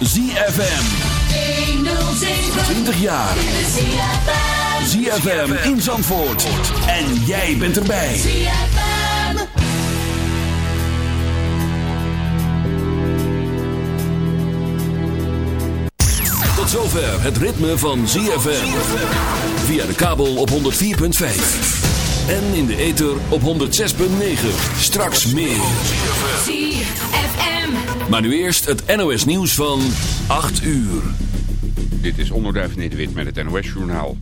ZFM. 20 jaar. ZFM in Zandvoort. En jij bent erbij. Tot zover het ritme van ZFM. Via de kabel op 104.5. En in de ether op 106.9. Straks meer. ZFM. Maar nu eerst het NOS nieuws van 8 uur. Dit is Onderduif Nederwit met het NOS-journaal.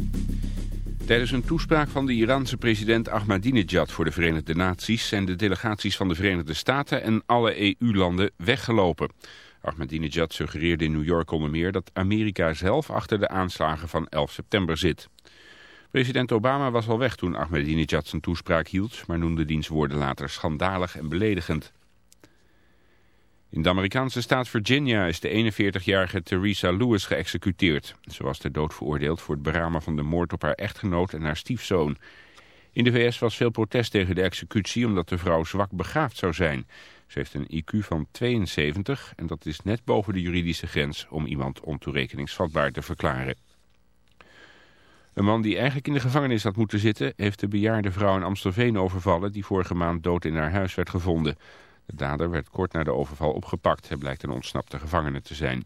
Tijdens een toespraak van de Iraanse president Ahmadinejad voor de Verenigde Naties... zijn de delegaties van de Verenigde Staten en alle EU-landen weggelopen. Ahmadinejad suggereerde in New York onder meer dat Amerika zelf achter de aanslagen van 11 september zit. President Obama was al weg toen Ahmadinejad zijn toespraak hield... maar noemde diens woorden later schandalig en beledigend. In de Amerikaanse staat Virginia is de 41-jarige Theresa Lewis geëxecuteerd. Ze was ter dood veroordeeld voor het beramen van de moord op haar echtgenoot en haar stiefzoon. In de VS was veel protest tegen de executie omdat de vrouw zwak begaafd zou zijn. Ze heeft een IQ van 72 en dat is net boven de juridische grens om iemand ontoerekeningsvatbaar te verklaren. Een man die eigenlijk in de gevangenis had moeten zitten... heeft de bejaarde vrouw in Amstelveen overvallen... die vorige maand dood in haar huis werd gevonden. De dader werd kort na de overval opgepakt. Hij blijkt een ontsnapte gevangene te zijn.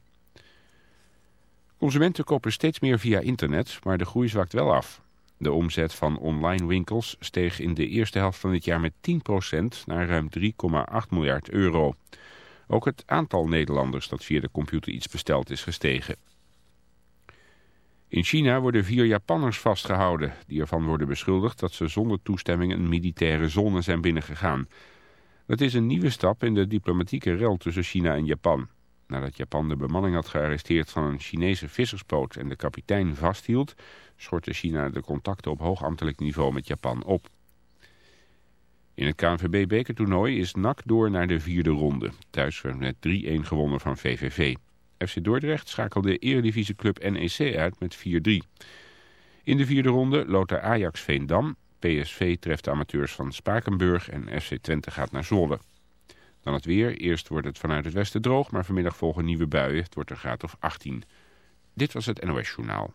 Consumenten kopen steeds meer via internet, maar de groei zwakt wel af. De omzet van online winkels steeg in de eerste helft van dit jaar met 10% naar ruim 3,8 miljard euro. Ook het aantal Nederlanders dat via de computer iets bestelt is gestegen. In China worden vier Japanners vastgehouden die ervan worden beschuldigd dat ze zonder toestemming een militaire zone zijn binnengegaan. Dat is een nieuwe stap in de diplomatieke rel tussen China en Japan. Nadat Japan de bemanning had gearresteerd van een Chinese vissersboot en de kapitein vasthield, schortte China de contacten op hoogambtelijk niveau met Japan op. In het KNVB-bekertoernooi is NAC door naar de vierde ronde. Thuis werd met 3-1 gewonnen van VVV. FC Dordrecht schakelde eredivisieclub NEC uit met 4-3. In de vierde ronde loopt er Ajax Veendam. PSV treft de amateurs van Spakenburg en FC Twente gaat naar Zwolle. Dan het weer. Eerst wordt het vanuit het westen droog, maar vanmiddag volgen nieuwe buien. Het wordt een graad of 18. Dit was het NOS Journaal.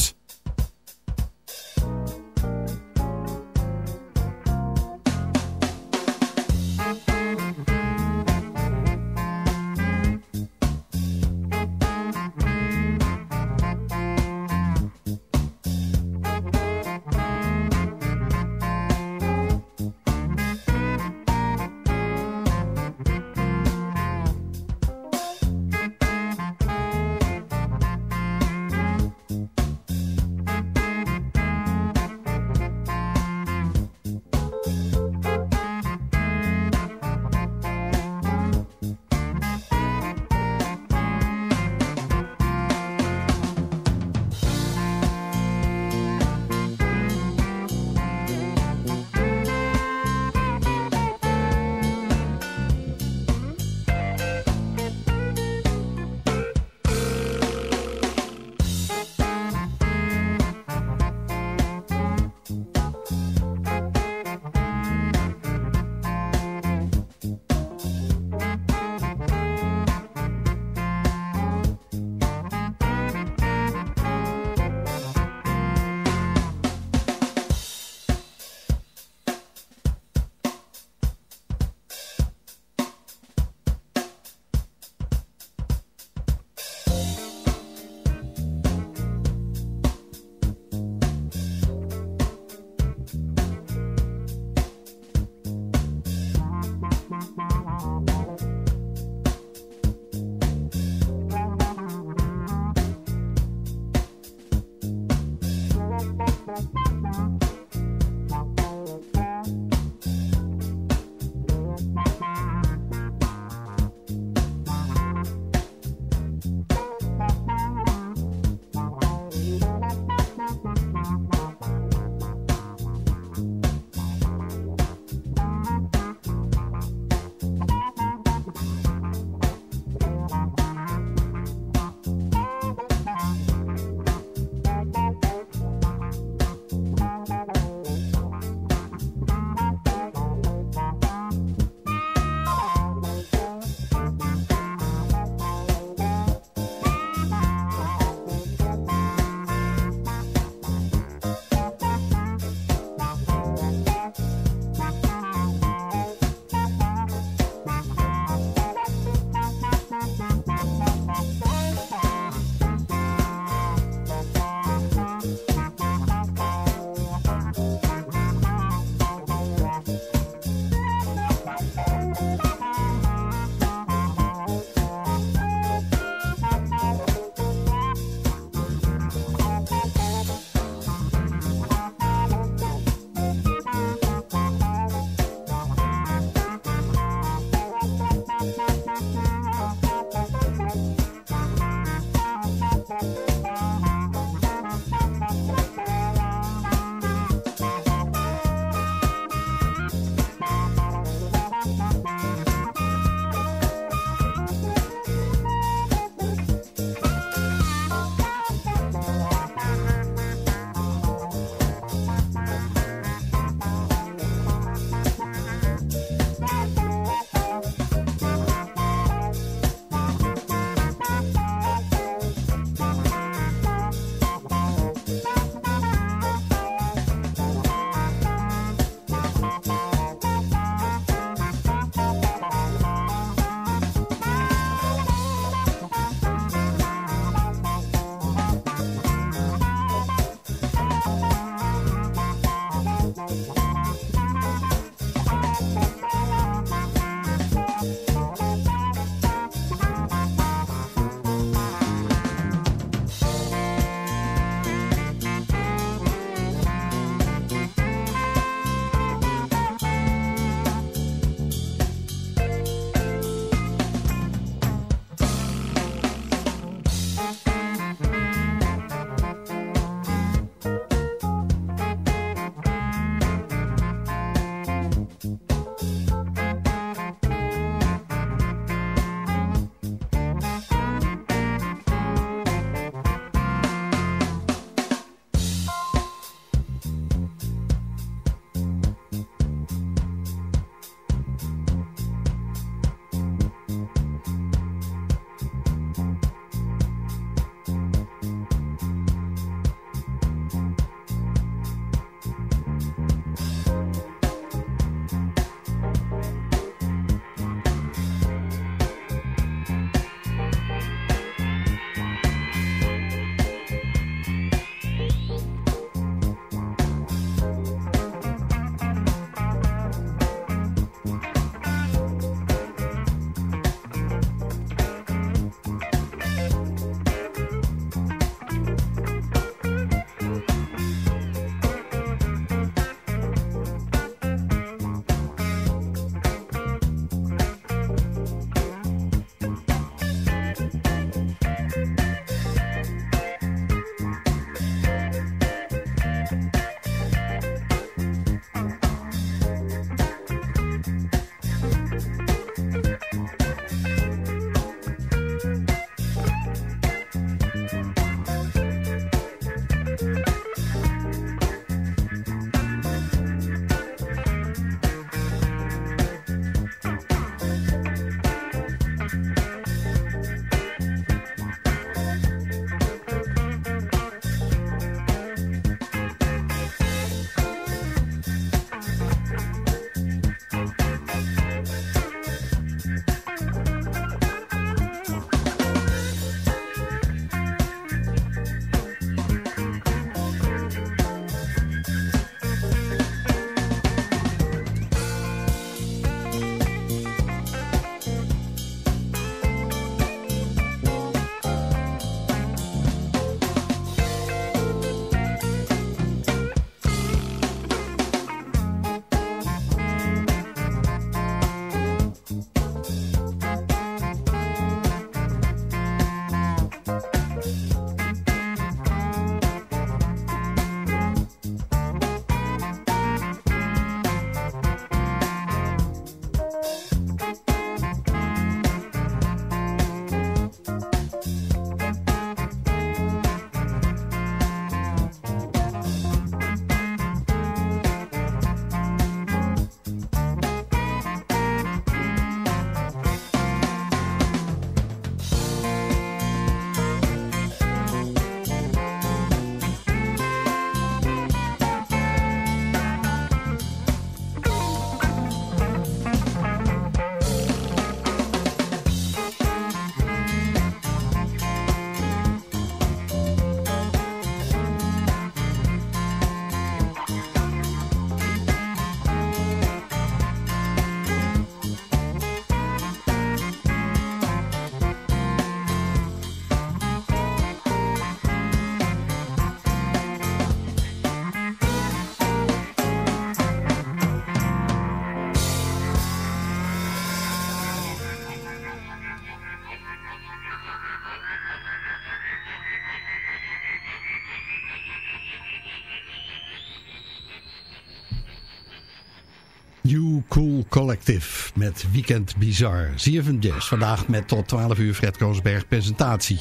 Cool Collective met Weekend Bizarre. ZFM Jazz, vandaag met tot 12 uur Fred Koosberg presentatie.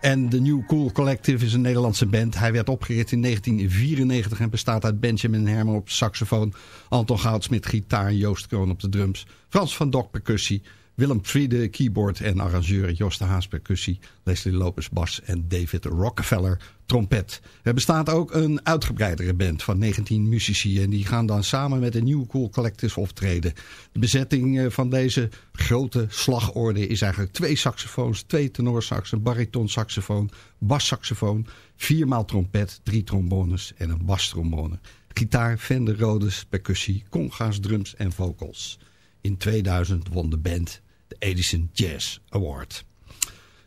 En de New Cool Collective is een Nederlandse band. Hij werd opgericht in 1994 en bestaat uit Benjamin Herman op saxofoon... Anton Goudsmit gitaar, Joost Kroon op de drums... Frans van Dok percussie, Willem Friede keyboard en arrangeur... Jos de Haas percussie, Leslie Lopez bas en David Rockefeller trompet. Er bestaat ook een uitgebreidere band van 19 muzici... en die gaan dan samen met de New Cool Collective optreden. De bezetting eh, van deze grote slagorde is eigenlijk twee saxofoons... twee tenorsax, een baritonsaxofoon, bassaxofoon... viermaal trompet, drie trombones en een bastrombone. Gitaar, Fender Rhodes, percussie, conga's, drums en vocals. In 2000 won de band de Edison Jazz Award.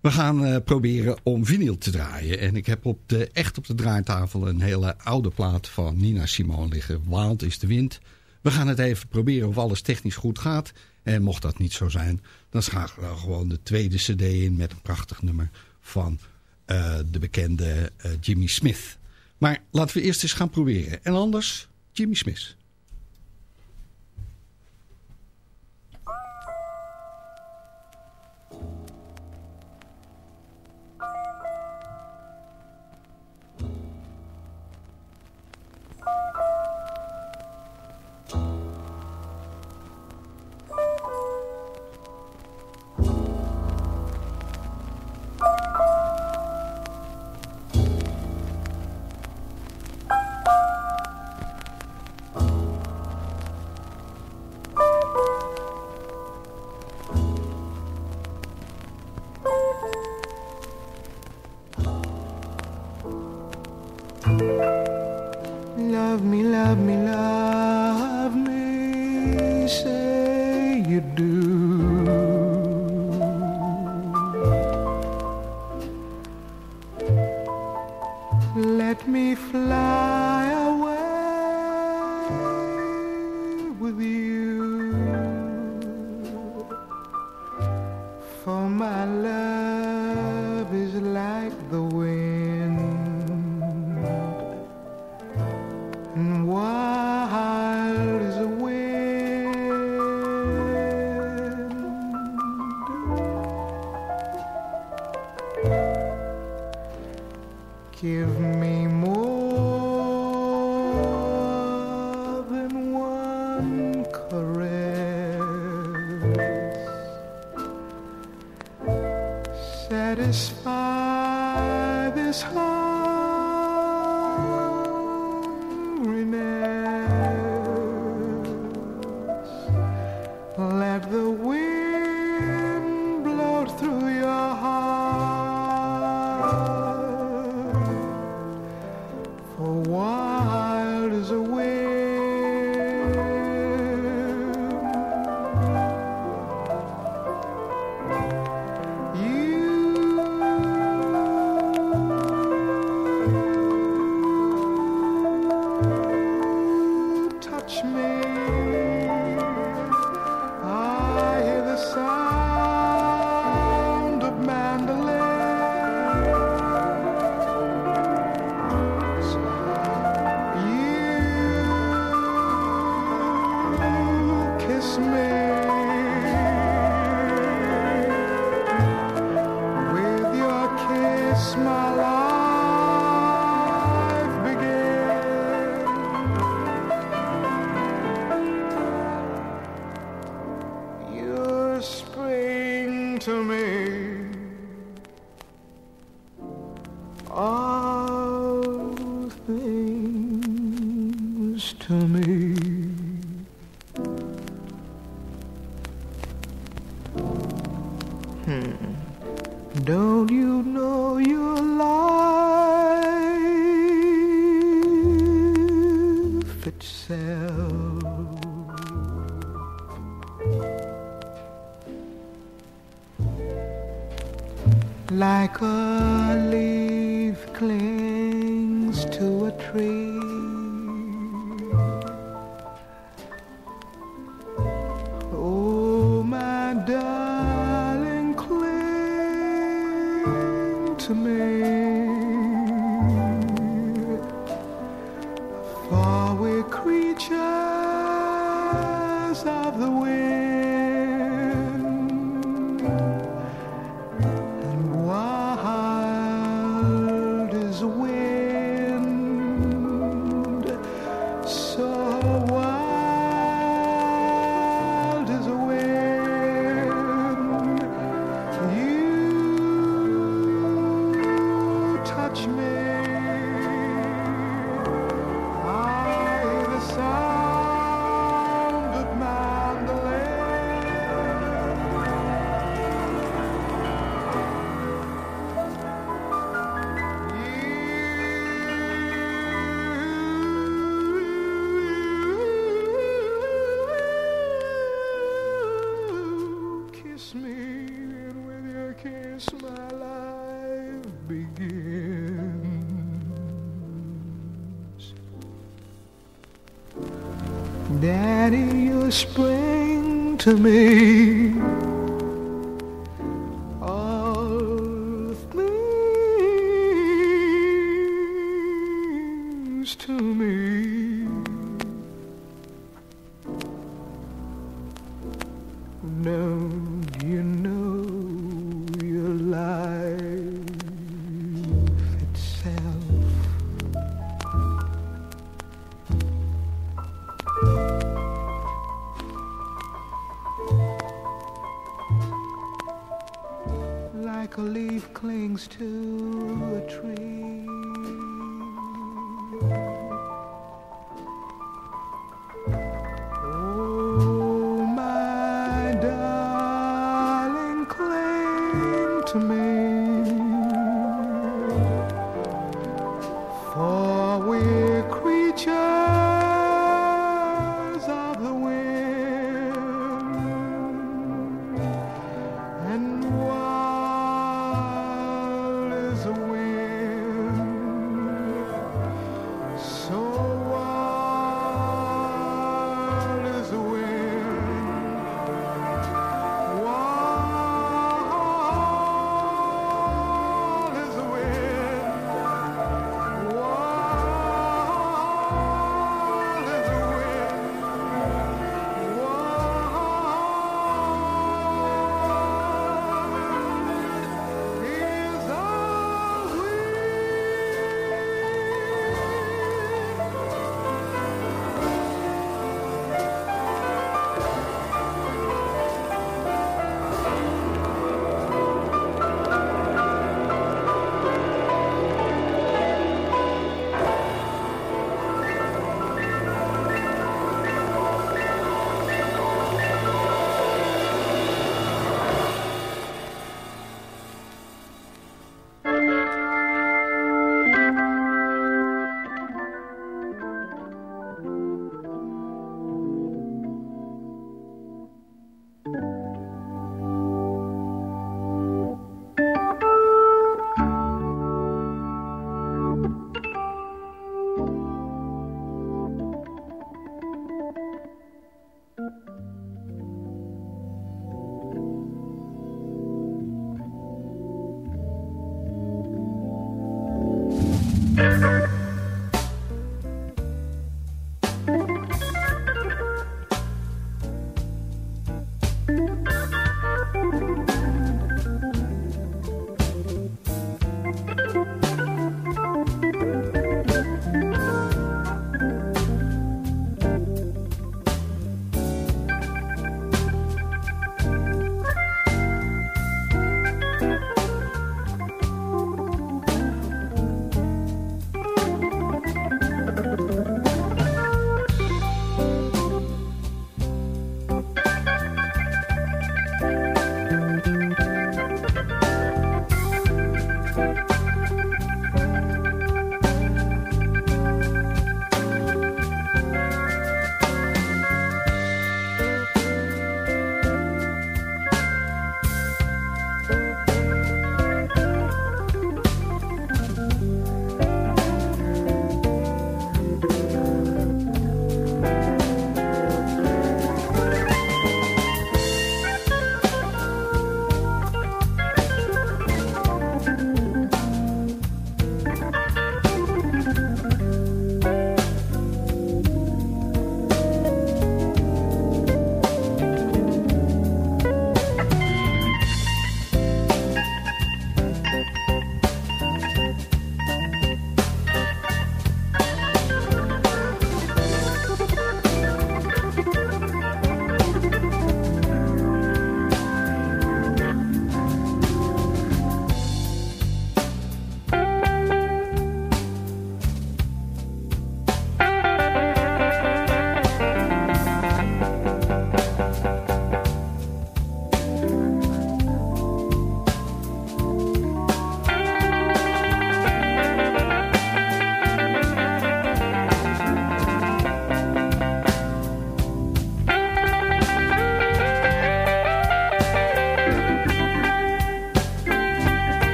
We gaan uh, proberen om vinyl te draaien. En ik heb op de, echt op de draaitafel een hele oude plaat van Nina Simone liggen. Wild is de wind. We gaan het even proberen of alles technisch goed gaat. En mocht dat niet zo zijn, dan schakelen we gewoon de tweede cd in met een prachtig nummer van uh, de bekende uh, Jimmy Smith. Maar laten we eerst eens gaan proberen. En anders Jimmy Smith. Like a leaf clings to a tree. To me. things to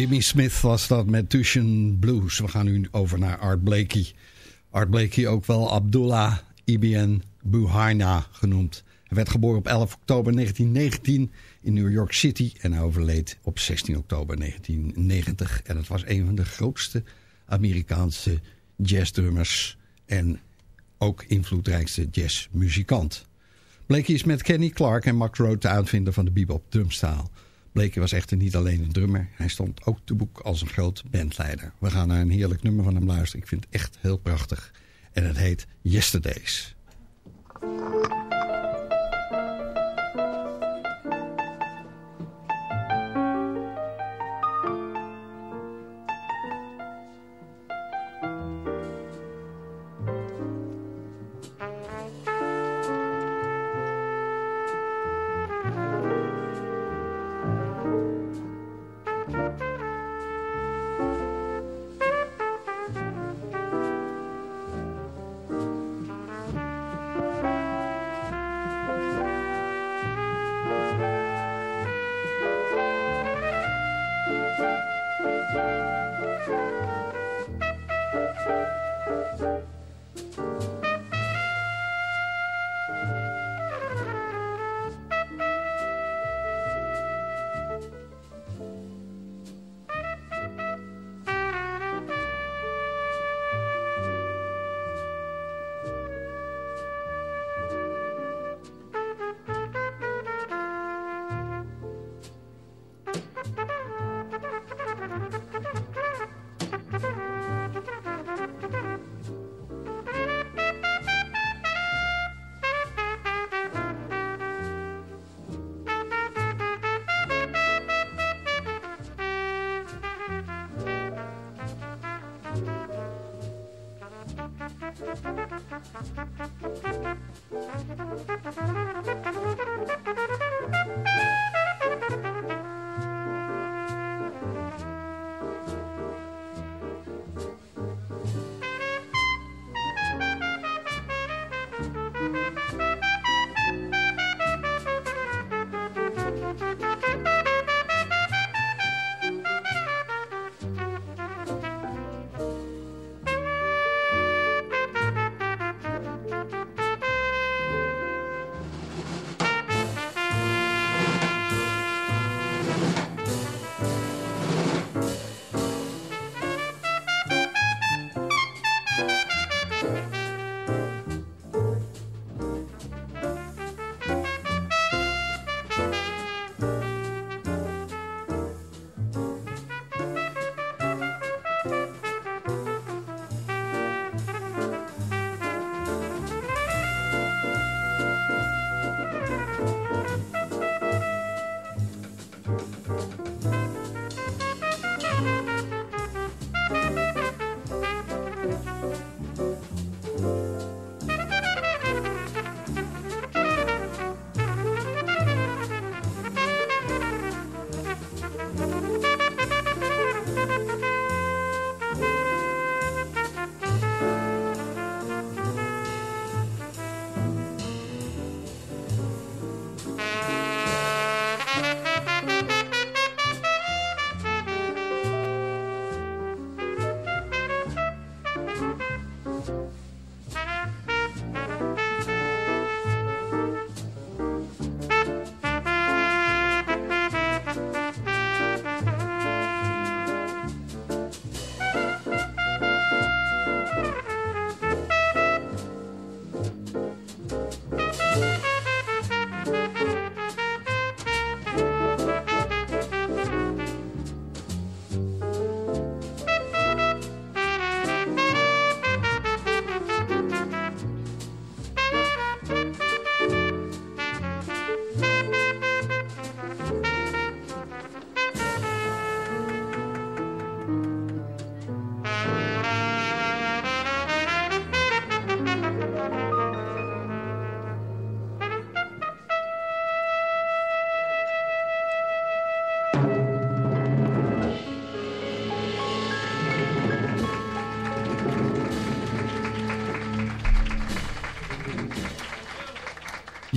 Jimmy Smith was dat met Tushen Blues. We gaan nu over naar Art Blakey. Art Blakey ook wel Abdullah Ibn Buhaina genoemd. Hij werd geboren op 11 oktober 1919 in New York City en hij overleed op 16 oktober 1990. En het was een van de grootste Amerikaanse jazzdrummers en ook invloedrijkste jazzmuzikant. Blakey is met Kenny Clark en Max Road de uitvinder van de bebop drumstaal. Blakey was echter niet alleen een drummer, hij stond ook te boek als een groot bandleider. We gaan naar een heerlijk nummer van hem luisteren, ik vind het echt heel prachtig. En het heet Yesterdays.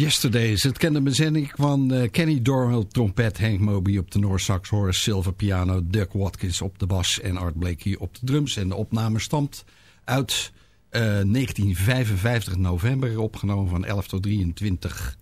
Yesterdays, het kende bezending van eh, Kenny Dorham trompet, Hank Moby op de Noorsax, Horace Silver piano, Doug Watkins op de bas en Art Blakey op de drums. En de opname stamt uit eh, 1955 november, opgenomen van 11 tot 23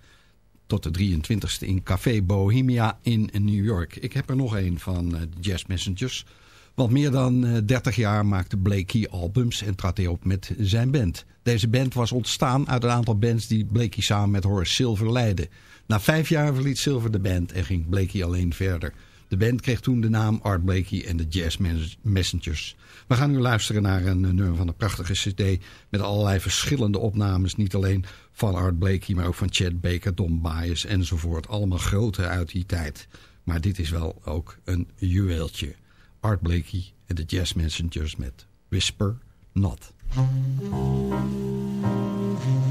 tot de 23ste in Café Bohemia in New York. Ik heb er nog een van eh, de Jazz Messengers. Want meer dan eh, 30 jaar maakte Blakey albums en trad hij op met zijn band. Deze band was ontstaan uit een aantal bands die Blakey samen met Horace Silver leidde. Na vijf jaar verliet Silver de band en ging Blakey alleen verder. De band kreeg toen de naam Art Blakey en de Jazz Messengers. We gaan nu luisteren naar een nummer van een prachtige cd... met allerlei verschillende opnames. Niet alleen van Art Blakey, maar ook van Chad Baker, Don Byers enzovoort. Allemaal grote uit die tijd. Maar dit is wel ook een juweeltje. Art Blakey en de Jazz Messengers met Whisper Not. Thank you.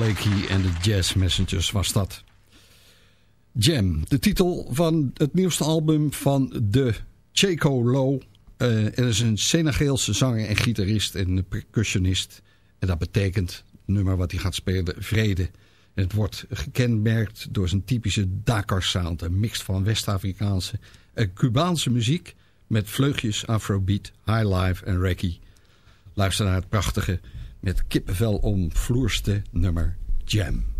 Blakey en de Jazz Messengers was dat. Jam, de titel van het nieuwste album van de Chaco Low. Uh, er is een Senegeelse zanger en gitarist en percussionist. En dat betekent, nummer wat hij gaat spelen, vrede. Het wordt gekenmerkt door zijn typische Dakar sound. Een mix van West-Afrikaanse en Cubaanse muziek met vleugjes afrobeat, highlife en reggae. Luister naar het prachtige met kippenvel omvloerste nummer Jam.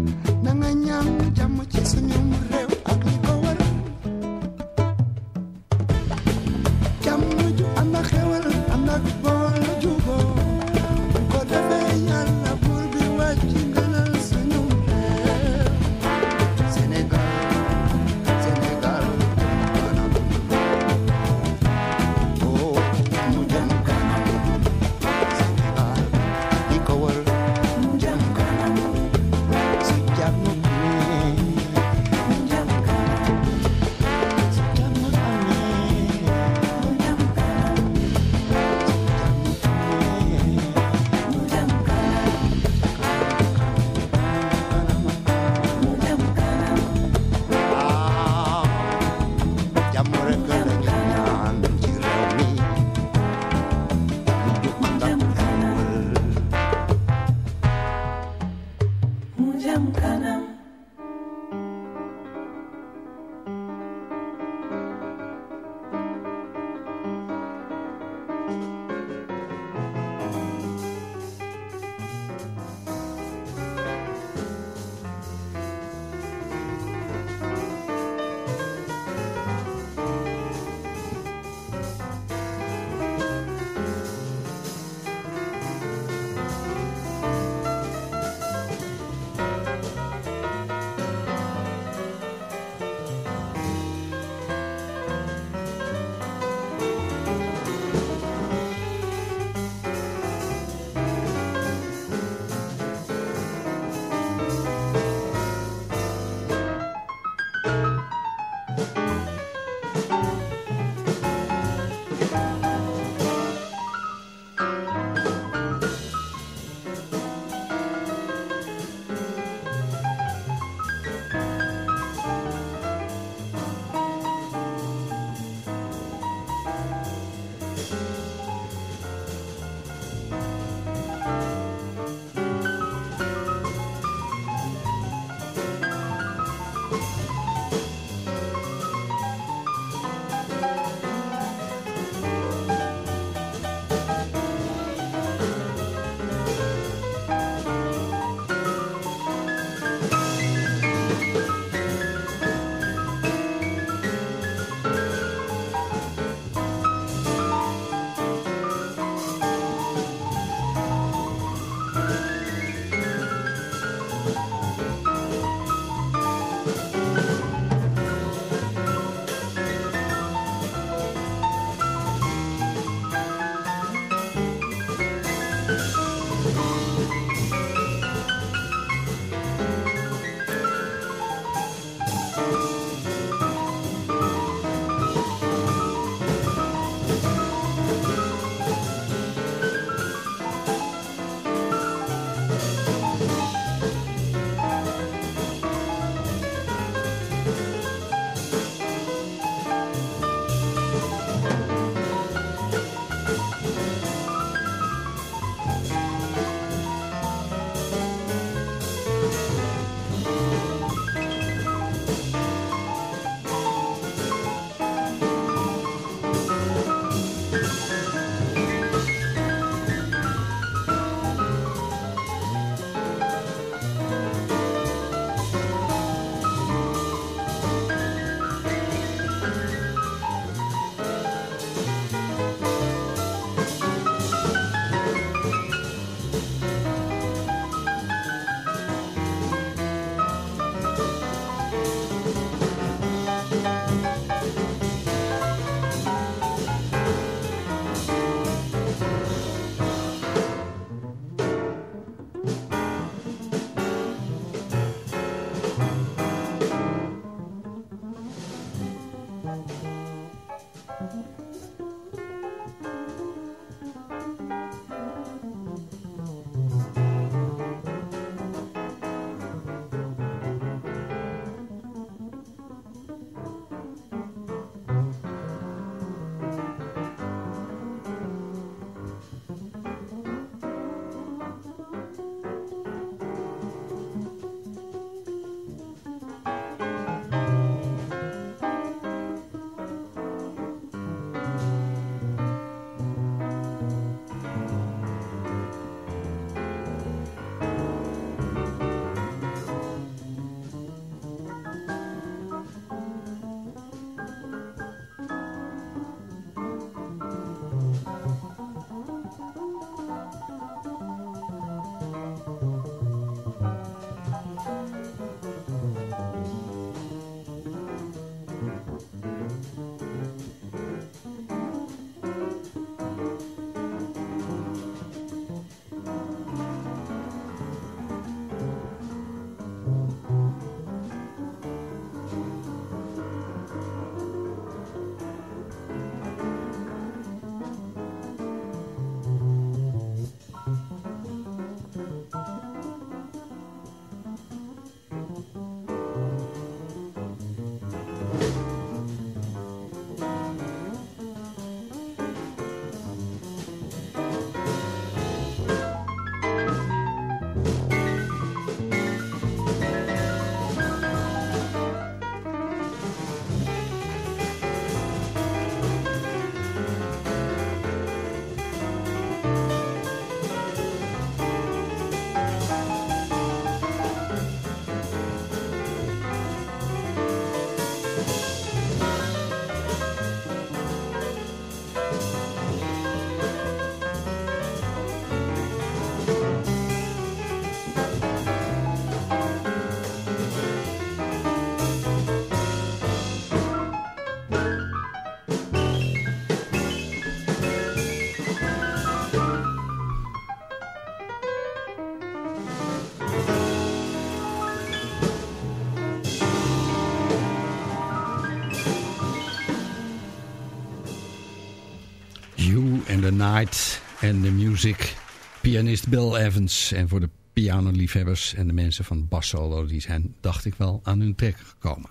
Night and the Music. Pianist Bill Evans. En voor de pianoliefhebbers en de mensen van Bas Solo... die zijn, dacht ik wel, aan hun trekken gekomen.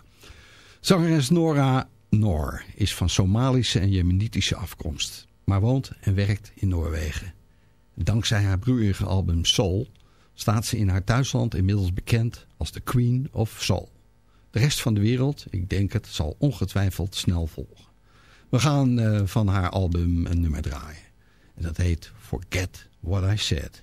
Zangeres Nora Noor is van Somalische en Jemenitische afkomst. Maar woont en werkt in Noorwegen. Dankzij haar broerige album Soul... staat ze in haar thuisland inmiddels bekend als de Queen of Soul. De rest van de wereld, ik denk het, zal ongetwijfeld snel volgen. We gaan eh, van haar album een nummer draaien. En dat heet Forget What I Said.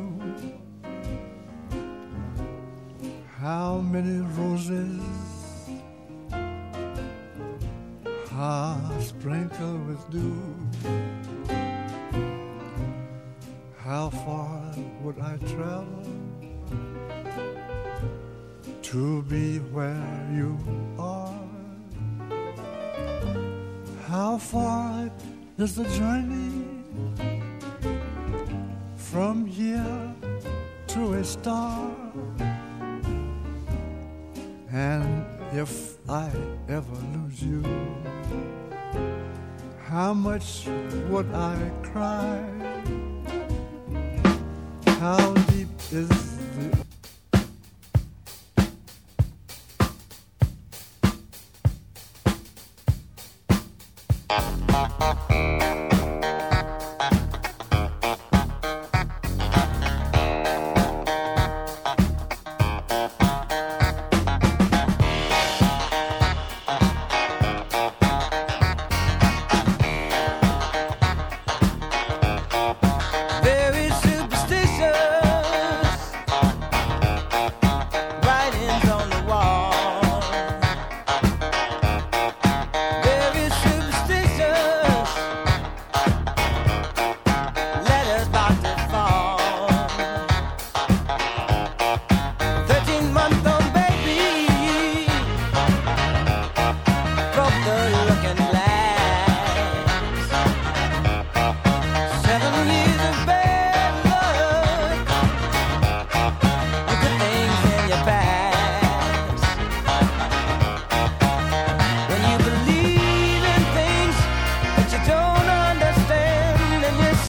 Are sprinkled with dew? How far would I travel to be where you are? How far is the journey from here to a star? And if I ever lose you, how much would I cry? How deep is